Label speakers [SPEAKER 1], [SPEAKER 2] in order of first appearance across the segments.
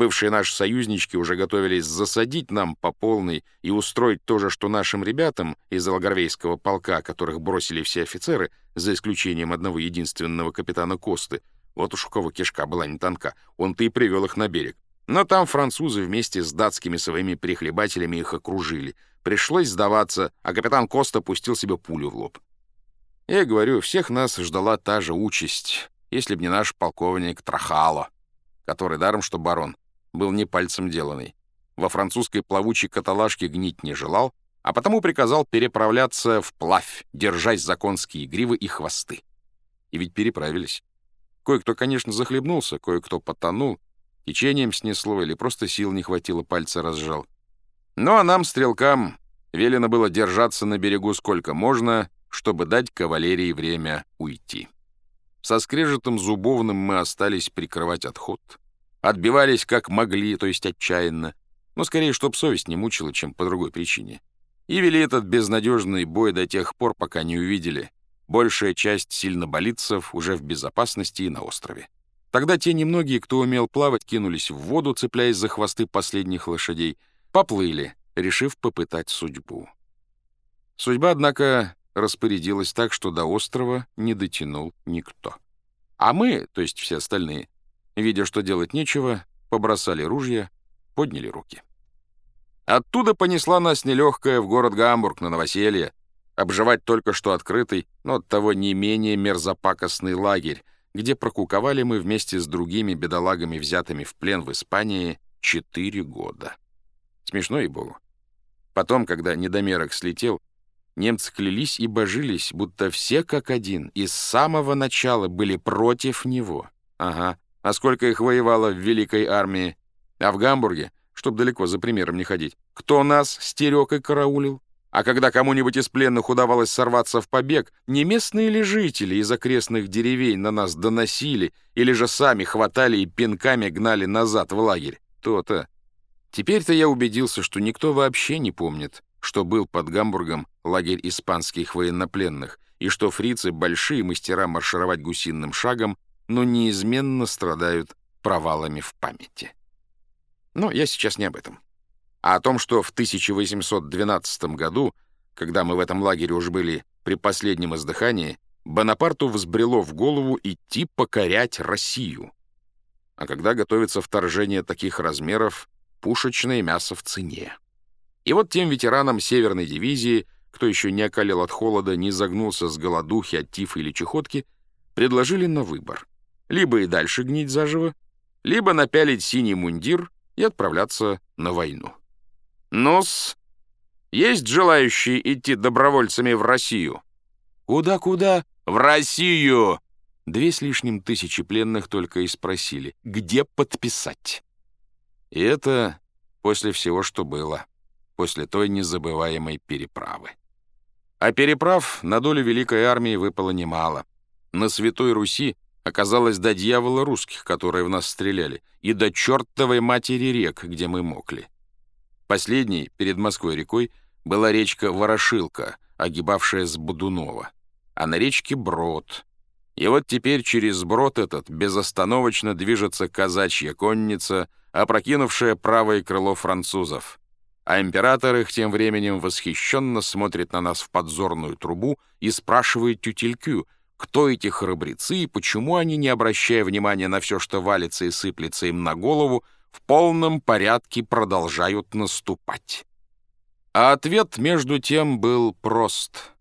[SPEAKER 1] Бывшие наши союзнички уже готовились засадить нам по полной и устроить то же, что нашим ребятам из Алгарвейского полка, которых бросили все офицеры, за исключением одного единственного капитана Косты. Вот уж у кого кишка была не тонка, он-то и привел их на берег. Но там французы вместе с датскими своими прихлебателями их окружили. Пришлось сдаваться, а капитан Коста пустил себе пулю в лоб. Я говорю, всех нас ждала та же участь, если б не наш полковник Трахало, который, даром что барон, был не пальцем деланный. Во французской плавучей каталажке гнить не желал, а потому приказал переправляться вплавь, держась за конские гривы и хвосты. И ведь переправились. Кое-кто, конечно, захлебнулся, кое-кто потонул, течением снесло или просто сил не хватило, пальцы разжал. Ну а нам, стрелкам, велено было держаться на берегу сколько можно, чтобы дать кавалерии время уйти. Со скрежетом зубовным мы остались прикрывать отход — Отбивались как могли, то есть отчаянно, но скорее, чтоб совесть не мучила, чем по другой причине. И вели этот безнадежный бой до тех пор, пока не увидели. Большая часть сильноболицев уже в безопасности и на острове. Тогда те немногие, кто умел плавать, кинулись в воду, цепляясь за хвосты последних лошадей, поплыли, решив попытать судьбу. Судьба, однако, распорядилась так, что до острова не дотянул никто. А мы, то есть все остальные, Видя, что делать нечего, побросали ружья, подняли руки. Оттуда понесла нас нелегкая в город Гамбург на новоселье, обживать только что открытый, но оттого не менее мерзопакостный лагерь, где прокуковали мы вместе с другими бедолагами, взятыми в плен в Испании, четыре года. Смешно и богу. Потом, когда недомерок слетел, немцы клялись и божились, будто все как один и с самого начала были против него. Ага, а сколько их воевало в Великой армии? А в Гамбурге, чтоб далеко за примером не ходить, кто нас стерег и караулил? А когда кому-нибудь из пленных удавалось сорваться в побег, не местные ли жители из окрестных деревень на нас доносили или же сами хватали и пинками гнали назад в лагерь? То-то. Теперь-то я убедился, что никто вообще не помнит, что был под Гамбургом лагерь испанских военнопленных, и что фрицы — большие мастера маршировать гусиным шагом но неизменно страдают провалами в памяти. Но я сейчас не об этом. А о том, что в 1812 году, когда мы в этом лагере уж были при последнем издыхании, Бонапарту взбрело в голову идти покорять Россию. А когда готовится вторжение таких размеров, пушечное мясо в цене. И вот тем ветеранам Северной дивизии, кто еще не околел от холода, не загнулся с голодухи от тифа или чехотки, предложили на выбор либо и дальше гнить заживо, либо напялить синий мундир и отправляться на войну. Нос, есть желающие идти добровольцами в Россию? Куда-куда? В Россию! Две с лишним тысячи пленных только и спросили, где подписать. И это после всего, что было, после той незабываемой переправы. А переправ на долю Великой Армии выпало немало. На Святой Руси Оказалось, до дьявола русских, которые в нас стреляли, и до чертовой матери рек, где мы мокли. Последней, перед Москвой рекой, была речка Ворошилка, огибавшая с Будунова, а на речке Брод. И вот теперь через Брод этот безостановочно движется казачья конница, опрокинувшая правое крыло французов. А император их тем временем восхищенно смотрит на нас в подзорную трубу и спрашивает тютелькю — кто эти храбрецы и почему они, не обращая внимания на все, что валится и сыплется им на голову, в полном порядке продолжают наступать. А ответ, между тем, был прост.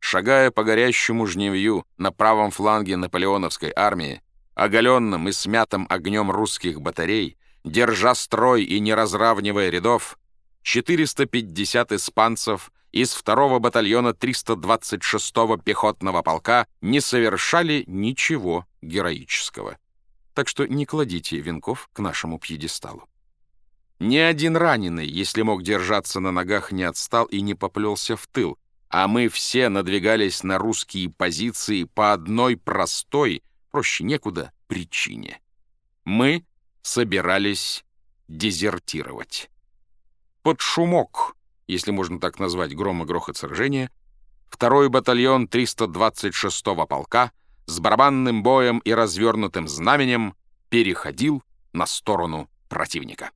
[SPEAKER 1] Шагая по горящему жневью на правом фланге наполеоновской армии, оголенным и смятым огнем русских батарей, держа строй и не разравнивая рядов, 450 испанцев — из второго батальона 326-го пехотного полка не совершали ничего героического. Так что не кладите венков к нашему пьедесталу. Ни один раненый, если мог держаться на ногах, не отстал и не поплелся в тыл, а мы все надвигались на русские позиции по одной простой, проще некуда, причине. Мы собирались дезертировать. Под шумок если можно так назвать гром и грохот сражения, второй батальон 326-го полка с барабанным боем и развернутым знаменем переходил на сторону противника.